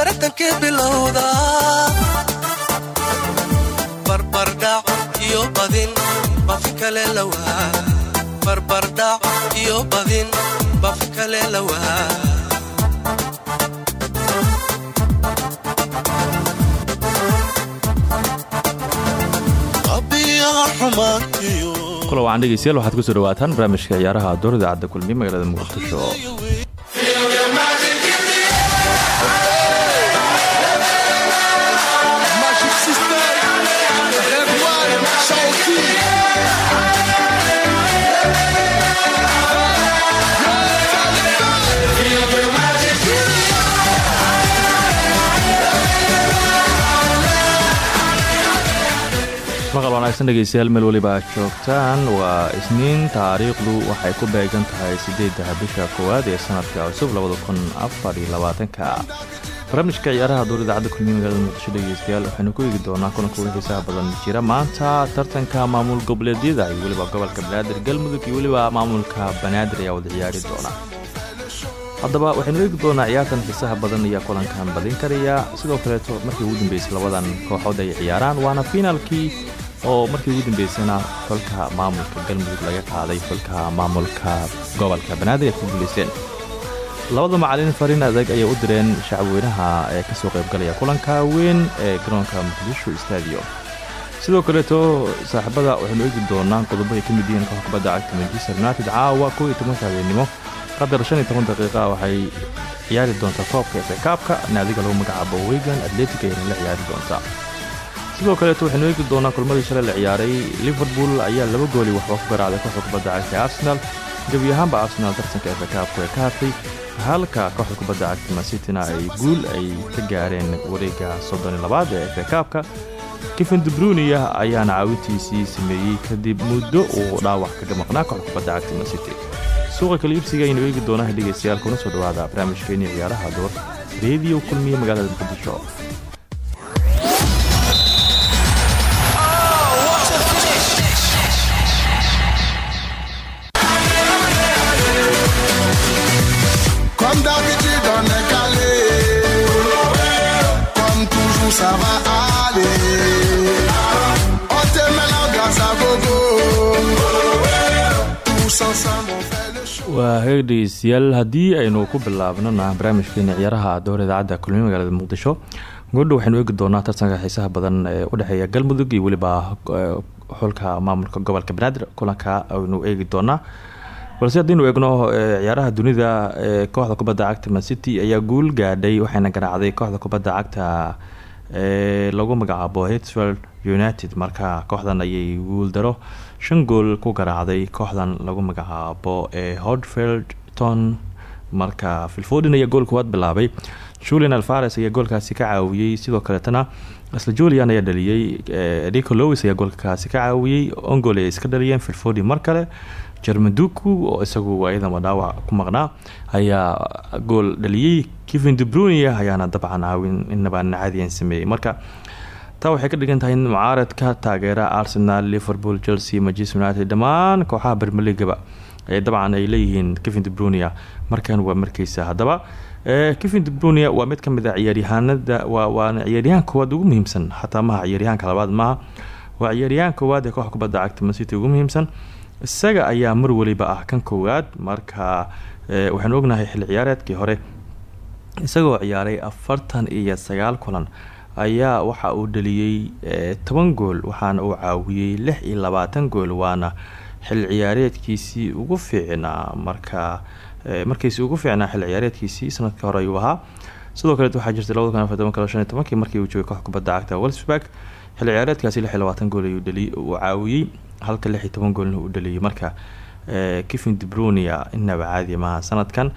beratankii bilowda barbardhac iyo badin baafin kale lawaa barbardhac iyo badin baafin kale lawaa kula wacan dhegeystayaal waxaad ku soo dhawaataan barnaamijka ciyaaraha door idaacadda kulmiye magaalada muqdisho wanaagsan dhegeystayaal meel weliba aad joogtaan. Waa isniin taariikhdu waxay ku beegan tahay sideedda bisha koowaad ee sanadka cusub labadakunafariylabaatanka barnaamijka ciyaaraha door idaacadda kulmiye magaalada muqdisho dhegeystayaal waxaynu ku eegi doonaa kulanka ugu xiisaha badan jira. Maanta tartanka maamul goboleedyada iyo weliba gobolka banaadir galmudug iyo weliba maamulka banaadir ayaa wada ciyaari doona haddaba waxaynu eegi doonaa ciyaartan xiisaha badan ayaa kulankan badin karaya. Sidoo kaleeto markii ugu dambeysay labadan kooxood ay ciyaaraan waana finaalkii oo markii ugu dambeysana xolka maamulka galmudug laga qaaday xolka maamulka gobolka banaadir ay ku guuleysteen. Labada macalin fariin adag ayay u direen shacabweynaha ee ka soo qaybgalaya kulanka weyn ee garoonka muqdisho stadium. Sidoo kaleeto saaxiibada waxaynu eegi doonaa qodobo ay ka mid yihiin koox kubadda cagta manchester united caawa kow iyo tobanka qadar shan iyo toban daqiiqa waxay ciyaari doontaa koobka efe kaabka naadiga lagu magacaabo wegan atletic ayayna la ciyaari doontaa sidoo kaleeto waxaynu eegi doonaa kulmadii shalay la ciyaaray. Liverpool ayaa laba gooli waxba ku garaacday kooxda kubadda cagta arsenal. Gebi ahaanba arsenal tartanka efe kaabku ee ka hartay. Halka kooxda kubadda cagta masitina ay guul ay ka gaareen wareega soddon iyo labaad ee efe kaabka kevin dubrunia ayaana caawintiisii sameeyey kadib muddo uu dhaawac kaga maqnaa kooxda kubadda cagta masiti suuqa kala iibsiga aynu eegi doonaa dhegeystayaal kuna soo dhawaada barnaamijkeeni ciyaaraha door. Reediyo kulmiye magaalada muqdisho ça va aller. On la glace à gogo. Tous ensemble, on fait le show. waa heeg dhegeystayaal aynu ku bilaabnona barnaamijkeeni ciyaaraha door idaacadda kulmiye magaalada muqdisho goordha waxaynu eegi doonaa tartanka xiisaha badan ee u dhexeeya galmudug iyo weliba xulka maamulka gobolka banaadir kulanka aynu eegi doonaa balse haddaynu eegno ciyaaraha dunida ee kooxda kubadda cagta mancity ayaa guul gaadhay waxayna garaacday kooxda kubadda cagta lagu magacaabo hitsfield united marka kooxdan ayay guul daro shan gool ku garaacday kooxdan lagu magacaabo ee hodfelton marka filfodin ayaa gool kuwaad bilaabay. Julian alfares ayaa goolkaasi ka caawiyey sidoo kaleetana isla julian ayaa dhaliyey rico lowis ayaa goolkaasi ka caawiyey ongol ay iska dhaliyeen filfodi mar kale jermanduku oo isagu ayadama dhaawac ku maqnaa. Ayaa gool dhaliyey kevin debrunia ayaana dabcan caawin inaba caadiyan sameeyey marka taa waxay ka dhigan tahay in mucaaradka taageera arsenal liverpool chelsea manchester united dhammaan kooxaha bermeligaba ee dabcan ay leeyihiin kevin debrunia markan waa markeysa haddaba. Kevin debrunia waa mid ka mid a ciyaaryahaanada waana ciyaaryahaan koowaad ugu muhiimsan. Xataa maha ciyaaryahaanka labaad maaha. Waa ciyaaryahaan koowaad ee kooxda kubadda cagta ugu muhiimsan isaga ayaa mar waliba ah kan koowaad marka waxaanu ognahay xilli ciyaareedkii hore. Isagoo ciyaaray afartan iyo sagaal kulan ayaa waxa uu dhaliyey toban gool waxaana uu caawiyey lix iyo labaatan gool waana xil ciyaareedkiisii ugu fiicnaa. Marka markiisi ugu fiicnaa xil ciyaareedkiisii sanadka hore ayuu ahaa. Sidoo kaleet waxaa jirtay labada kun afar kalo shan iyo markii uu joogay koox kubadda cagta welsburg xil ciyaareedkaasi lix iyo labaatan gool ayuu dhali uu caawiyey halka lix iyo toban goolna uu dhaliyey marka kevin debrunia inaba caadi maaha sanadkan.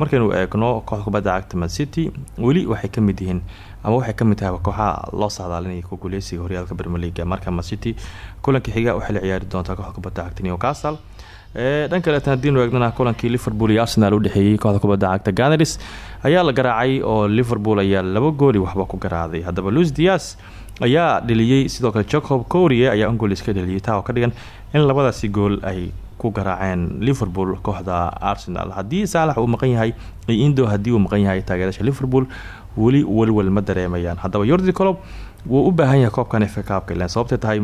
Markaynu eegno kooxda kubadda cagta man city weli waxay ka mid yihiin ama waxay ka mid tahay kooxaha loo saadaalinaya ku guuleysiga horyaalka bermeliga marka man city. Kulanka xiga waxay la ciyaari doontaa kooxda kubadda cagta newcastle. Dhan kaleetan hadiinu eegnana kulankii liverpool iyo arsenal udhexeeyey kooxda kubadda cagta ganars ayaa la garaacay oo liverpool ayaa laba gooli waxba ku garaaday. Haddaba luis dias ayaa dheliyey sidoo kale jacob corie ayaa ungool iska dheliyay taa oo ka dhigan in labadaasi gool ay ku garaaceen liverpool kooxda arsenal. Haddii saalax uu maqan yahay indo haddii uu maqan yahay taageerasha liverpool weli welwel ma dareemayaan. Haddaba yordi colob wuu u baahan yahay koobkan efa kaabka ilan sababtay tahay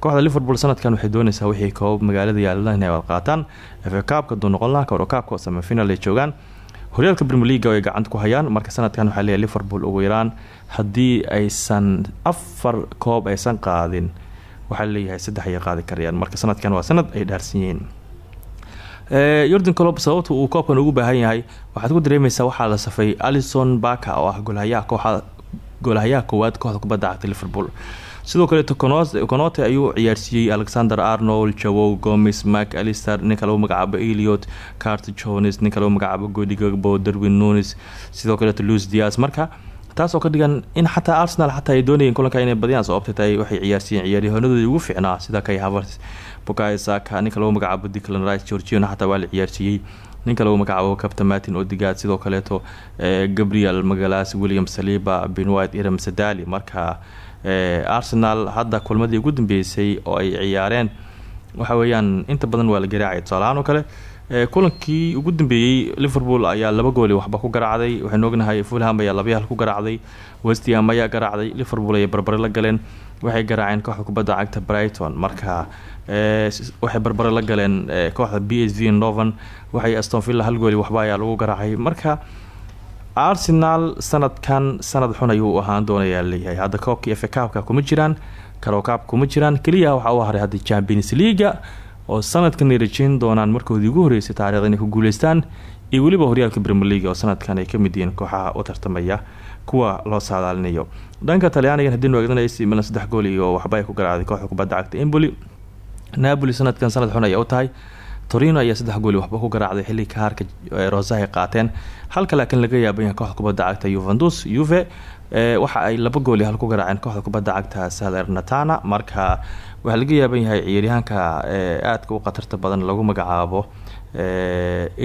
kooxda liverpool sanadkan waxay doonaysaa wixii koob magaalada yaalada inay wad qaataan. Efa kaabka duu noqon laha kaabka samafinal ay joogaan horyaalka premier leaga ay gacanta ku hayaan marka sanadkan waxaa leeyahay liverpool ugu yaraan. Haddii aysan afar koob aysan qaadin waxaa leeyahay saddex ayay qaadi karayaan. Marka sanadkan waa sanad ay dhaarsan yihiin. Yordan colob sababta uu koobkan ugu baahan yahay waxaad ku dareemeysaa waxaa la safay alison baka oo ah golhayaha kooxa goolhayaha koowaad kooxda kubadda cagta liverpool sidoo kaleeto conote ayuu ciyaarsiiyey alexander arnold jawow gomes mak alister ninka magacaabo eliot cart jones ninka magacaabo godigabo darwin nunis sidoo kaleeto luis dias marka taasoo ka dhigan in xataa arsenal xataa ay doonayeen kulanka inay badiyaan sababta tahay waxay ciyaarsiiyeen ugu fiicnaa sida kay havert bukayo saka ninka magacaabo diclan rice georgiona xataa waa la ninka lagu magacaabo captain martin odigad sidoo kaleeto gabriel magalas william saliba benwit iram sadali. Marka arsenal hadda kulmadii ugu dambeysay oo ay ciyaareen. Waxa weeyaan inta badan waa la garaacay. Tusaalahaan oo kale kulankii ugu dambeeyey liverpool ayaa laba gooli waxba ku garaacday. Waxaynu ognahay fulham ayaa labayaal ku garaacday. Westham ayaa garaacday. Liverpool ayay barbare la galeen. Waxay garaaceen kooxda kubadda cagta brighton. Marka waxay barbare la galeen kooxda b s v novan waxay astonvilla hal gooli waxba ayaa lagu garaacay. Marka arsenal sanadkan sanad xun ayuu ahaan doonayaa leeyahay. Hadda koobkii efe kaabka kuma jiraan karokaab kuma jiraan. Keliya waxaa u haray hadda champions leaga oo sanadkan ay rajeyn doonaan markoodii ugu horeysay taarikhda inay ku guuleystaan iyo weliba horyaalka premier league oo sanadkan ay ka mid yihiin kooxaha u tartamaya kuwa loo saadaalinayo. Dhanka talyaanigan haddiinu eegdanaysa milan saddex gool iyo waxba ay ku garaacday kooxda kubadda cagta emboli napoli sanadkan sanad xun ayaa tahay torino ayaa saddex gooli waxba ku garaacday xilli kahaarka rosa ay qaateen. Halka laakiin laga yaaban yahay kooxda kubadda cagta yuventus uve waxa ay laba gooli hal ku garaaceen kooxda kubadda cagta salernatana marka waxaa laga yaaban yahay ciyaaryahaanka aadka u khatarta badan lagu magacaabo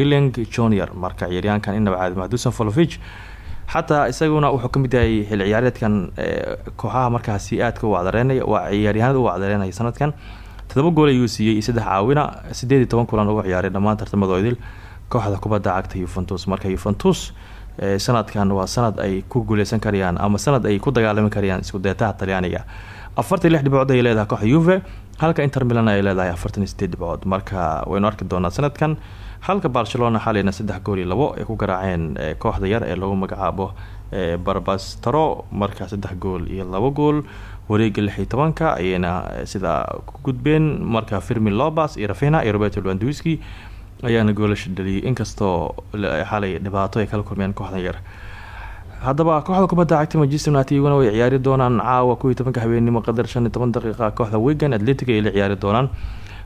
iling junior. Marka ciyaaryahankan inaba caadi mahdusan folovich xataa isaguna wuxuu ka mid yahay xilli ciyaareedkan kooxaha markaasi aadka u wacdareynaya waa ciyaaryahanada u wacdareynaya sanadkan todoba gool ayuu siiyey saddex caawina. Sideed iyo toban kulan ugu ciyaaray dhammaan tartamadoodil kooxda kubadda cagta yuventus marka yuventus sanadkan waa sanad ay ku guuleysan karayaan ama sanad ay ku dagaalami karayaan iskudeetaha talyaaniga. Afartan lix dhibcood leedahay kooxda yuve halka inter milan ay leedahay afartan iyo marka waynu arki doonaa sanadkan halka barcelona xaleyna saddex gool iyo labo ay ku garaaceen kooxda yar ee lagu magacaabo barbastaro marka saddex gool iyo labo gool wareega lix iyo tobanka ayayna sidaa ku gudbeen marka firmin lobas iyo rafina iyo roberto lwanduski ayaana goolasha dhaliyay. Inkastoo xalay dhibaato ay kala kulmeen kooxdan yar. Haddaba kooxda kubadda cagta manchester united iyaguna way ciyaari doonaan caawa kow iyo tobanka habeenimo qadar shan iyo kooxda wigan. Atletic ay la ciyaari doonaan.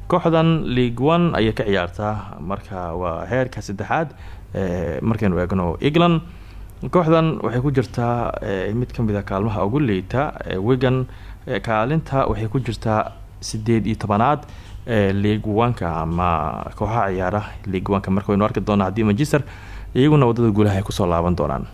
Kooxdan league one ayay ka ciyaartaa marka waa heerka saddexaad markaynu eegno england kooxdan waxay ku jirtaa mid ka mid a kaalmaha ugu liita wigan kaalinta waxay ku jirtaa sideed iyo tobanaad league oneka ama kooxaha ciyaara league oneka marka waynu arki doonaa haddii manchester iyaguna waddada guulaha ay ku soo laaban doonaan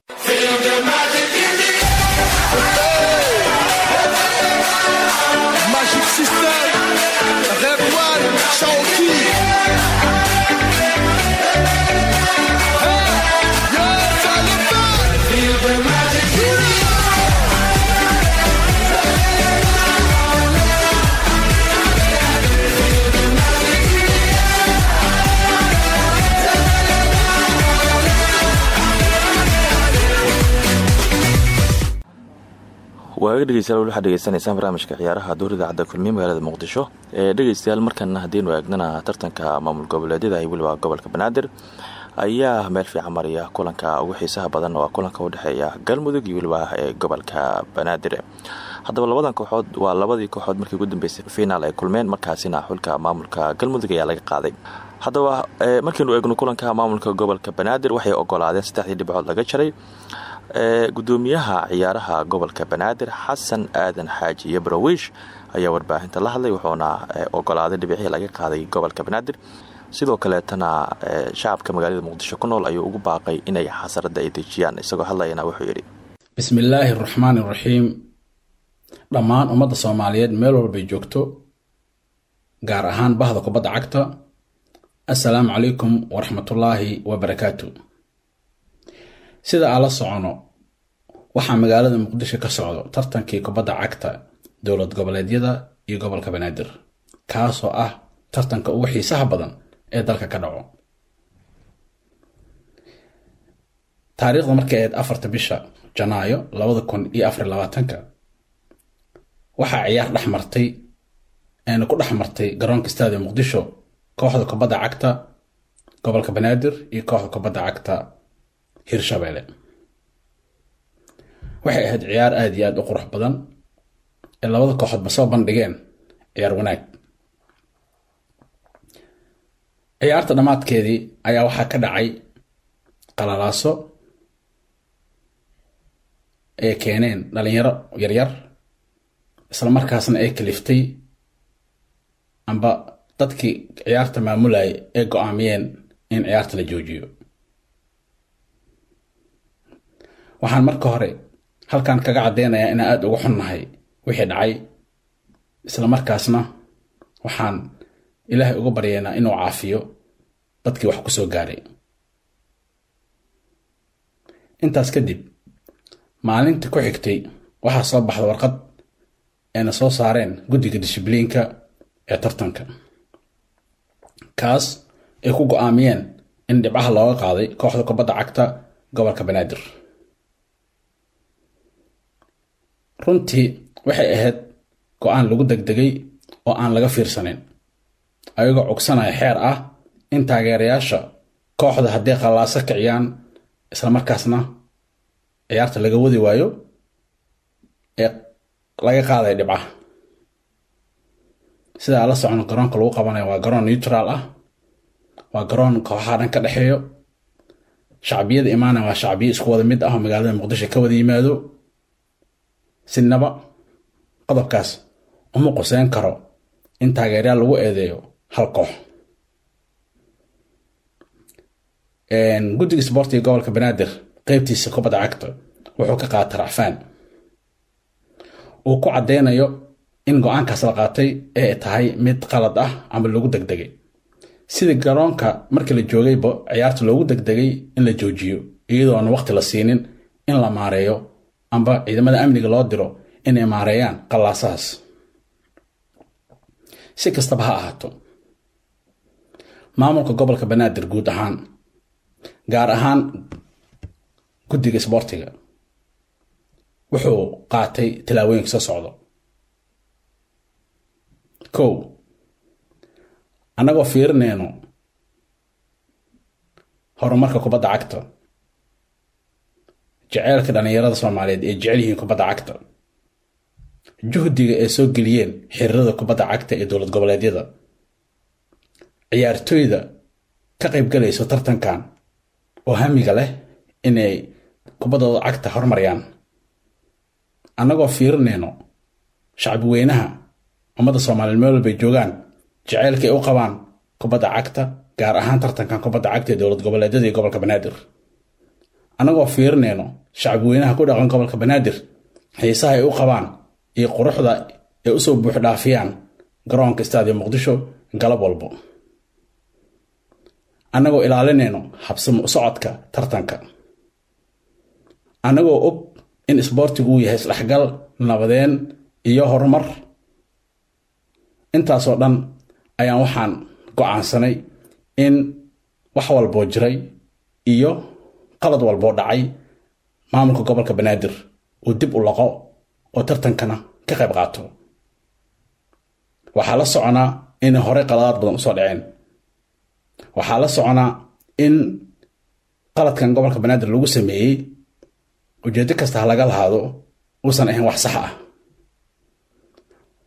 dhegeystayaal waxaad dhegeysanaysaan barnaamijka ciyaaraha dowr idaacadda kulmiye magaalada muqdisho. Ee dhegeystayaal markana haddiinu eegnana tartanka maamul goboleedyada iyo weliba gobolka banaadir ayaa meel fiican mariya kulanka ugu xiisaha badan waa kulanka udhexeeya galmudug iyo weliba ee gobolka banaadir. Haddaba labadan kooxood waa labadii kooxood markii ugu dambeysay finaal ay kulmeen markaasina xulka maamulka galmudug ayaa laga qaaday. Haddaba markiinu eegno kulanka maamulka gobolka banaadir waxay ogolaadeen saddexdii dhibcood laga jaray gudoomiyaha ciyaaraha gobolka banaadir xasan aadan xaaji iyo barawiish ayaa warbaahinta la hadlay wuxuuna ogolaaday dhibicihii laga qaaday gobolka banaadir. Sidoo kaleetana shacabka magaalada muqdisho ku nool ayuu ugu baaqay inay xasarada ay dejiyaan isagoo hadlayana wuxuu yidhi bismillaahi araxmaani iraxiim dhammaan ummadda soomaaliyeed meel walbay joogto gaar ahaan bahda kubadda cagta. Assalaamu calaykum waraxmatullaahi wabarakaatu sida aan la socono waxaa magaalada muqdisho ka socdo tartankii kubadda cagta dowlad goboleedyada iyo gobolka banaadir kaasoo ah tartanka ugu xiisaha badan ee dalka ka dhaco. Taariikhda markay ahayd afarta bisha janaayo labada kun iyo afar labaatanka waxaa ciyaar dhex martay eena ku dhex martay garoonka istaadiya muqdisho kooxda kubadda cagta gobolka banaadir iyo kooxda kubadda cagta hirshabeelle waxay ahayd ciyaar aada iyo aada u qurux badan ee labada kooxoodba soo bandhigeen ciyaar wanaag. Ciyaarta dhammaadkeedii ayaa waxaa ka dhacay qalalaaso ay keeneen dhalinyaro yaryar isla markaasna ay kaliftay amba dadkii ciyaarta maamulayay ay go'aamiyeen in ciyaarta la joojiyo waxaan marka hore halkan kaga caddeynayaa inaan aada uga xunnahay wixii dhacay. Isla markaasna waxaan ilaahay uga baryeynaa inuu caafiyo dadkii wax ku soo gaaray. Intaas kadib maalinta ku xigtay waxaa soo baxda warqad ayna soo saareen guddiga dishibliinka ee tartanka. Kaas ay ku go'aamiyeen in dhibcaha looga qaaday kooxda kubadda cagta gobolka banaadir runtii waxay ahayd go'aan lagu degdegay oo aan laga fiirsanin ayagoo cogsanaya xeer ah in taageerayaasha kooxda hadday qallaaso kiciyaan isla markaasna ciyaarta laga wadi waayo ee laga qaadaya dhibcaha sidaa la socon garoonka lagu qabanayo waa garoon neutral ah waa garoon kooxaha dhan ka dhexeeyo. Shacbiyada imaana waa shacbiyo isku wada mid ah oo magaalada muqdisho ka wada yimaado sinaba qodobkaas uma quseyn karo in taageeryaal lagu eedeeyo hal koox. Guddiga sboortiga gobolka banaadir qeybtiisa kubadda cagta wuxuu ka qaatay racfaan uu ku caddeynayo in go'aankaas la qaatay ee tahay mid qalad ah ama lagu degdegay. Sidii garoonka markii la joogayba ciyaarta loogu degdegay in la joojiyo iyadoona waqti la siinin in la maareeyo amba ciidamada amniga loo diro inay maareeyaan qallaasahaas. Si kastaba ha ahaato maamulka gobolka banaadir guud ahaan gaar ahaan guddiga sboortiga wuxuu qaatay tilaabooyinka soo socdo kow annagoo fiirinayno horumarka kubadda cagta jeceylka dhallinyarada soomaaliyeed ee jecel yihiin kubadda cagta. Juhdiga ay soo geliyeen xiriirada kubadda cagta ee dowlad goboleedyada. Ciyaartooyda ka qaybgalayso tartankan oo hamiga leh inay kubaddooda cagta horumariyaan. Annagoo fiirinayno shacbi weynaha ummadda soomaaliyeed meel walbay joogaan jaceylka ay u qabaan kubadda cagta gaar ahaan tartankan kubadda cagta ee dowlad goboleedyada iyo gobolka banaadir annagoo fiirinayno shacbi weynaha ku dhaqan gobolka banaadir xiisaha ay u qabaan iyo quruxda ay u soo buux dhaafiyaan garoonka istaadiya muqdisho galab walbo. Annagoo ilaalinayno habsamo socodka tartanka. Annagoo og in isboortigu uu yahay isdhexgal nabadeen iyo horumar. Intaasoo dhan ayaan waxaan go'aansanay in wax walboo jiray iyo qalad walboo dhacay maamulka gobolka banaadir uu dib u laqo oo tartankana ka qayb qaato. Waxaa la soconaa inay horey qaladaad badan u soo dhaceen. Waxaa la soconaa in qaladkan gobolka banaadir lagu sameeyey ujeedo kasta ha laga lahaado uusan ahayn wax sax ah.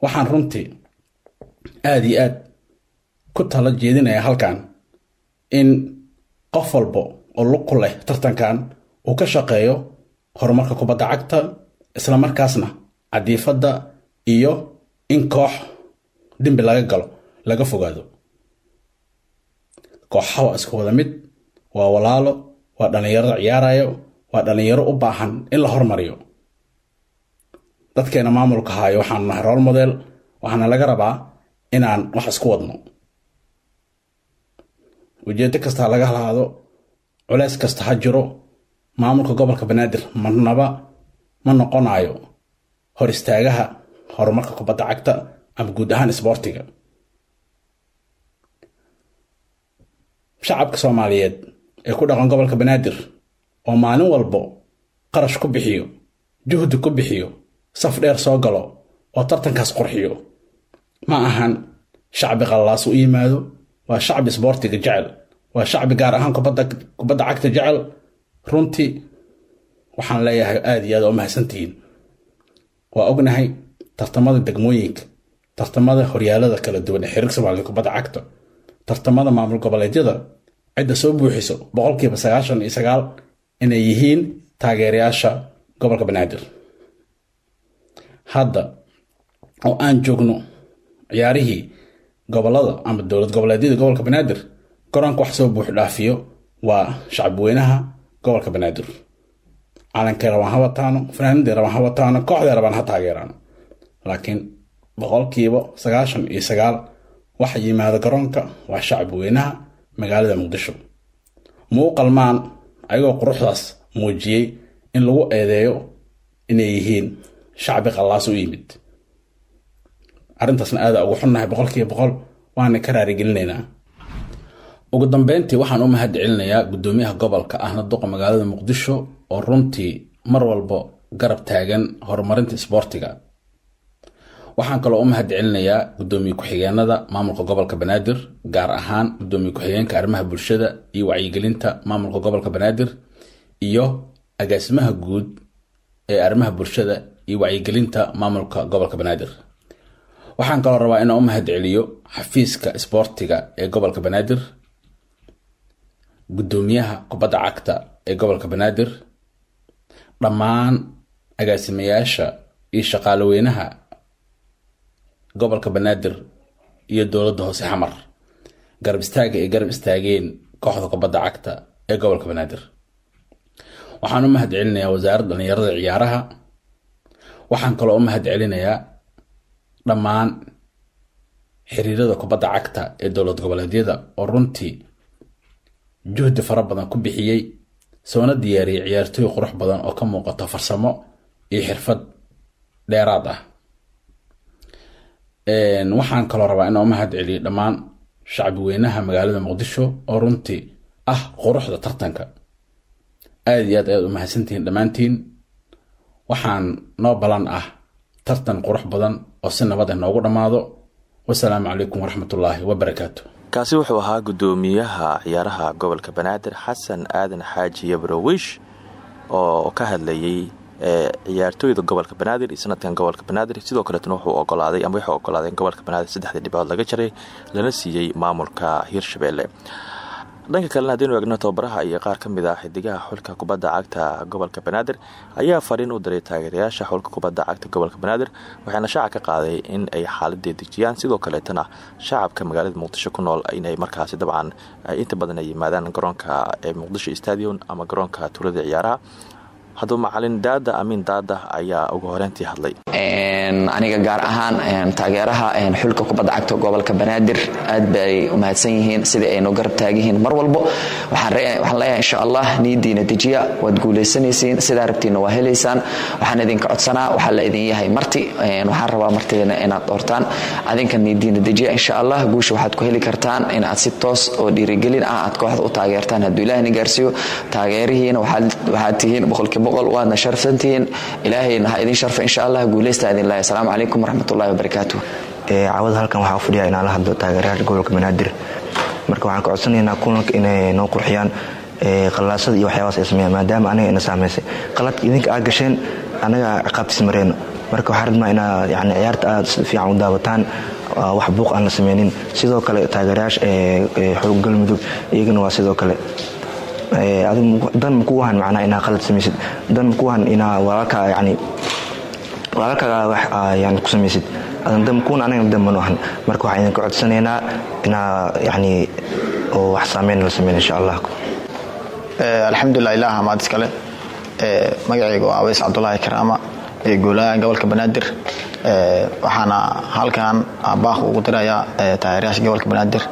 Waxaan runtii aada iyo aad ku tala jeedinaya halkan in qof walba oo lug ku leh tartankan uu ka shaqeeyo horumarka kubadda cagta isla markaasna cadiifadda iyo in koox dembi laga galo laga fogaado. Kooxaha waa isku wada mid waa walaalo waa dhallinyarada ciyaarayo waa dhallinyaro u baahan in la hormariyo. Dadkeena maamulka haayo waxaanu nahay rool model waxaana laga rabaa inaan wax isku wadno. Ujeedo kasta ha laga halaado culeys kasta ha jiro maamulka gobolka banaadir marnaba ma noqonayo hor istaagaha horumarka kubadda cagta ama guud ahaan isboortiga. Shacabka soomaaliyeed ee ku dhaqan gobolka banaadir oo maalin walbo qarash ku bixiyo juhdi ku bixiyo saf dheer soo galo oo tartankaas qurxiyo ma ahan shacbi qallaas u yimaado waa shacbi isboortiga jecel waa shacbi gaar ahaan kubadda cagta jecel. Runtii waxaan leeyahay aada iyo aad oo mahadsantihiin. Waa ognahay tartamada degmooyinka tartamada horyaalada kala duwan ee xiriirka soomaaliya kubadda cagta tartamada maamul goboleedyada cidda soo buuxiso boqolkiiba sagaashan iyo sagaal inay yihiin taageerayaasha gobolka banaadir hadda oo aan joogno ciyaarihii gobollada ama dowlad goboleedyada gobolka banaadir garoonka wax soo buux dhaafiyo waa shacabweynaha gobolka banaadir. Calankay rabaan ha wataano fanaaniday rabaan ha wataano kooxday rabaan ha taageeraan. Laakiin boqolkiiba sagaashan iyo sagaal waxa yimaada garoonka waa shacab weynaha magaalada muqdisho. Ma u qalmaan ayagoo quruxdaas muujiyey in lagu eedeeyo inay yihiin shacbi qallaas u yimid. Arrintaasna aada ugu xunnahay boqolkiiba boqol waana ka raarigelinaynaa ugu dambeyntii waxaan u mahad celinayaa guddoomiyaha gobolka ahna duqa magaalada muqdisho oo runtii mar walba garab taagan horumarinta isboortiga. Waxaan kaloo u mahad celinayaa guddoomiye ku-xigeenada maamulka gobolka banaadir gaar ahaan guddoomiye ku-xigeenka arrimaha bulshada iyo wacyigelinta maamulka gobolka banaadir iyo agaasimaha guud ee arrimaha bulshada iyo wacyigelinta maamulka gobolka banaadir. Waxaan kaloo rabaa inaan u mahad celiyo xafiiska isboortiga ee gobolka banaadir guddoomiyaha kubadda cagta ee gobolka banaadir dhammaan agaasimayaasha iyo shaqaaloweynaha gobolka banaadir iyo dowladda hoose xamar garab istaaga ay garab istaageen kooxda kubadda cagta ee gobolka banaadir. Waxaan u mahad celinayaa wasaaradda dhallinyarada ciyaaraha waxaan kaloo u mahad celinayaa dhammaan xiriirada kubadda cagta ee dowlad goboleedyada oo runtii juhdi fara badan ku bixiyey soona diyaariyey ciyaartooy qurux badan oo ka muuqato farsamo iyo xirfad dheeraad ah. Waxaan kaloo rabaa inaan mahad celiyo dhammaan shacbi weynaha magaalada muqdisho oo runtii ah quruxda tartanka. Aada iyo aad ayaad u mahadsantihiin dhammaantiin. Waxaan noo balan ah tartan qurux badan oo si nabad ah noogu dhammaado. Wasalaamu calaykum waraxmatullaahi wabarakaatu kaasi wuxuu ahaa guddoomiyaha ciyaaraha gobolka banaadir xasan aadan xaaji yabrowish oo ka hadlayay ciyaartooyda gobolka banaadir sanadkan gobolka banaadir. Sidoo kaleetna wuxuu ogolaaday ama waxay ogolaadeen gobolka banaadir saddexdii dhibacood laga jaray lana siiyey maamulka hirshabelle dhanka kalena hadaynu eegno tababaraha iyo qaar ka mid ah xidigaha xulka kubadda cagta gobolka banaadir ayaa fariin u diray taageerayaasha xulka kubadda cagta gobolka banaadir waxaana shaaca ka qaaday in ay xaaladee dejiyaan. Sidoo kaleetana shacabka magaalada muqdisho ku nool inay markaasi dabcan inta badan ay yimaadaan garoonka ee muqdisho stadion ama garoonka tuulada ciyaaraha haddaba macalin daada amiin daada ayaa ugu horeyntii hadlay. Aniga gaar ahaan taageeraha xulka kubadda cagta gobolka banaadir aad bay u mahadsan yihiin sidai aynu garab taagyihiin mar walbo waxaan leeyahay insha allah niyadiina dejiya waad guulaysanaysiin sidaa rabtiina waa helaysaan. Waxaan idinka codsanaa waxaa la idin yahay marti waxaan rabaa martidiina inaad doortaan. Adinka niyadiina dejiya insha allah guusha waxaad ku heli kartaan inaad si toos oo dhiirigelin ah aad kooxda u taageertaan. Hadduu ilaahina gaarsiiyo taageerihiina waxaad tihiin boqolkiiba boqol waadna sharfsantihiin ilaahayna ha idin sharfa insha allah guulaysta idin asalaamu calaykum waraxmatullahi wabarakaatu cawada halkan waxaa u fadhiya inaan la hadlo taageerayaasha gobolka banaadir marka waxaan ka codsanaynaa kulanka inay noo qurxiyaan qalaasada iyo waxyaabaas ay sameeyaan maadaama aniga ina saameysay qaladka idinka aad gasheen anaga ciqaabtiis mareyno marka waxaa rabnaa inaa yani ciyaarta aad si fiican u daawataan wax buuq aan la sameynin. Sidoo kale taageerayaasha xoog galmudug iyagana waa sidoo kale dan makuwahan macnaa inaa qalad samaysid dan makuwahan inaa walaalkaa yani walaalkaaga wax yani ku samaysid adan dan makuwan anagana dan manu ahan marka waxaan idinka codsanaynaa inaa yani oo wax saameyn la sameyn insha allah alxamdulilah ilaah amaad iskale magacayga waa aweys cabdulaahi ee goolaha gobolka banaadir waxaana halkan baaq ugu dirayaa taageerayaasha gobolka banaadir.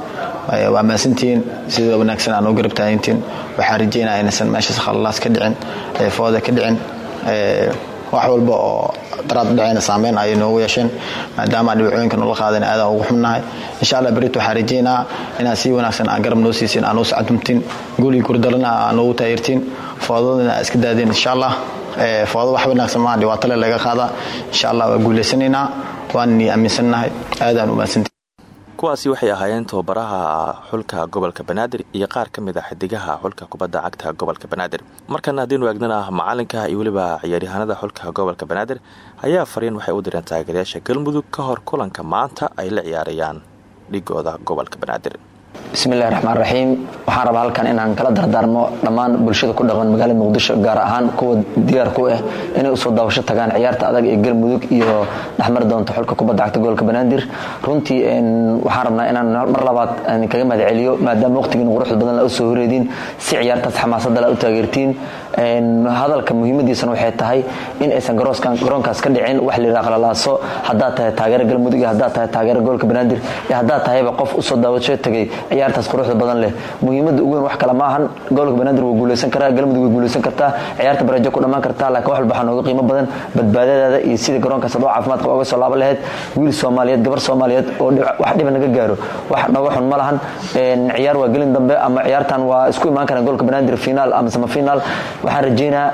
Waa maasantihiin sida wanaagsan aa noo garab taagantiin waxaa rajeynaya inaysan meeshaas khallalaas ka dhicin fooda ka dhicin. Wax walba oo daraad dhaceyna saameyn ayay noogu yeesheen maadaama dhibacooyinka noola qaadeen aadaan ugu xubnahay insha allah berit waxaa rajeynaa inaad si wanaagsan aa garab noo siisin aa noo sacadumtiin guuligii gurdalana aa noogu taageertiin foodadana iska daadeen insha allah foodo wax wanaagsan maa dhibaato le laga qaada. Insha allah waa guulaysanaynaa waanni aaminsannahay aadaan u mahadsantii kuwaasi waxay ahaayeen tababaraha xulka gobolka banaadir iyo qaar ka mid a xidigaha xulka kubadda cagta gobolka banaadir. Markana haddiinu eegnana macalinka iyo weliba ciyaaryahaanada xulka gobolka banaadir ayaa fariin waxay u direen taageerayaasha galmudug ka hor kulanka maanta ay la ciyaarayaan dhigooda gobolka banaadir bismillahi raxmaan raxiim waxaan rabaa halkan inaan kala dardaarmo dhammaan bulshada ku dhaqan magaalada muqdisho gaar ahaan kuwa diyaar ku ah inay u soo daawasho tagaan ciyaarta adag ee galmudug iyo dhexmari doonta xulka kubadda cagta gobolka banaadir. Runtii waxaan rabnaa inaan mar labaad kaga mahad celiyo maadaama waqtigiin quruxda badan la u soo horeediin si ciyaartaas xamaasada la u taageertiin. Hadalka muhiimadiisana waxay tahay in aysan garoonkaas ka dhicin wax layidhaha qalalaaso haddaad tahay taageera galmudug iyo haddaad tahay taageera gobolka banaadir iyo haddaad tahayba qof u soo daawasho tagay ciyaartaas quruxda badan leh. Muhiimada ugu weyn wax kale ma ahan gobolka banaadir wuu guuleysan karaa galmudug way guuleysan kartaa ciyaarta barajo ku dhammaan kartaa laakiin wax walba waxaa nooga qiimo badan. Badbaadadaada iyo sidii garoonkaas adoo caafimaad qaba oga soo laaban lahayd wiil soomaaliyeed gabar soomaaliyeed oo wax dhiba naga gaaro. Wax nooga xun ma lahan ciyaar waa gelin dambe ama ciyaartan waa isku imaan karaan gobolka banaadir finaal ama samafinaal waxaan rajeynaa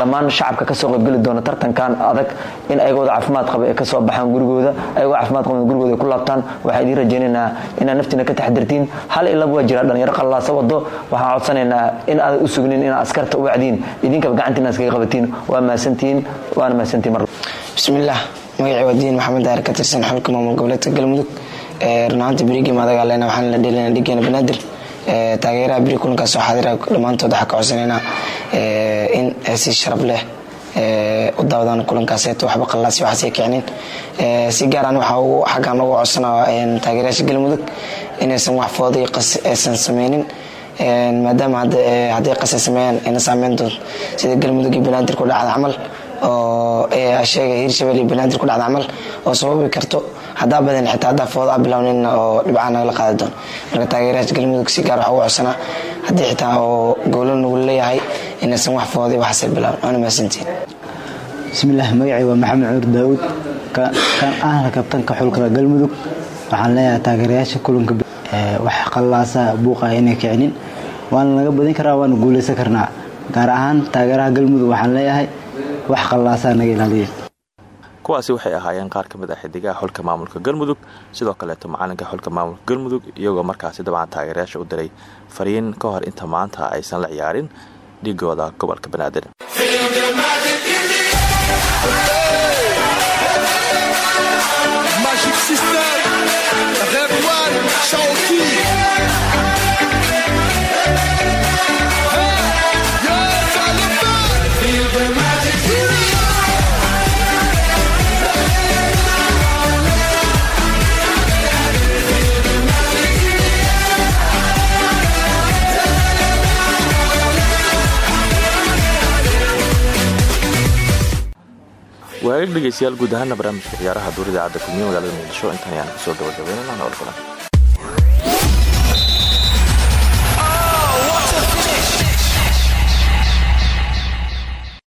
dhammaan shacabka ka soo qaybgeli doona tartankan adag in ayagooda caafimaad qaba ee ka soo baxaan gurigooda ayagoo caafimaad qaba gurigooda ay ku laabtaan. Waxaa idiin rajaynaynaa inaad naftiina ka taxdirtiin hal ilaba waa jira dhalinyaro qallaasa wado waxaan codsanaynaa in aadan u sugnin inaad askarta u wacdiin. Idinkaba gacantiina iskaga qabatiin. Waa mahadsantihiin waana mahadsantihin mar. Bismillaah magacii waa diin maxamed daahir ka tirsan xulka maamul goboleedka galmudug runahaanta berigii madagaalena waxaan la dheelina dhigeena banaadir taageeraha beri kulankaas xaadira dhammaantood waxaa ka codsanaynaa in si sharaf leh u daawadaan kulankaas waxba qallaasi waxaasay kicinin. Si gaaraan waxaa ugu xaggaan ugu codsanaa taageerayaasha galmudug inaysan wax fooday qas aysan sameynin maadaama hadday qasay sameeyaan ayna saameyn doonto sida galmudug iyo banaadir ku dhacda camal oo sheega hirshabelle iyo banaadir ku dhacda camal oo sababi karto. Haddaa badan xitaa haddaa fooda a bilownin oo dhibcaa nagala qaadi doono marka taageerayaasha galmudug si gaar waxa ugu codsanaa. Haddii xitaa oo goolo nagu leeyahay inaysan wax fooday waxaasay bilaaban. Waana mahadsantiin bismillaah magacay waa maxamed cuur daawud kan ahna kabtanka xulka galmudug waxaan leeyahay taageerayaasha kulanka wax qallaasa buuqa inay kicinin. Waana laga badin karaa waana guuleysan karnaa. Gaar ahaan taageeraha galmudug waxaan leeyahay wax qallaasaa naga ilaaliya kuwaasi waxay ahaayeen qaar ka mid ah xidigaha xulka maamulka galmudug sidoo kaleeto macalinka xulka maamulka galmudug iyagoo markaasi dabcan taageerayaasha u diray fariin ka hor inta maanta aysan la ciyaarin dhigooda gobolka banaadir waagag dhegeystayaal guud ahaana barnaamijka ciyaaraha duurida cadda kulmiye magaalada muqdisho intan ayaan ku soo gabagabeynana nool kulan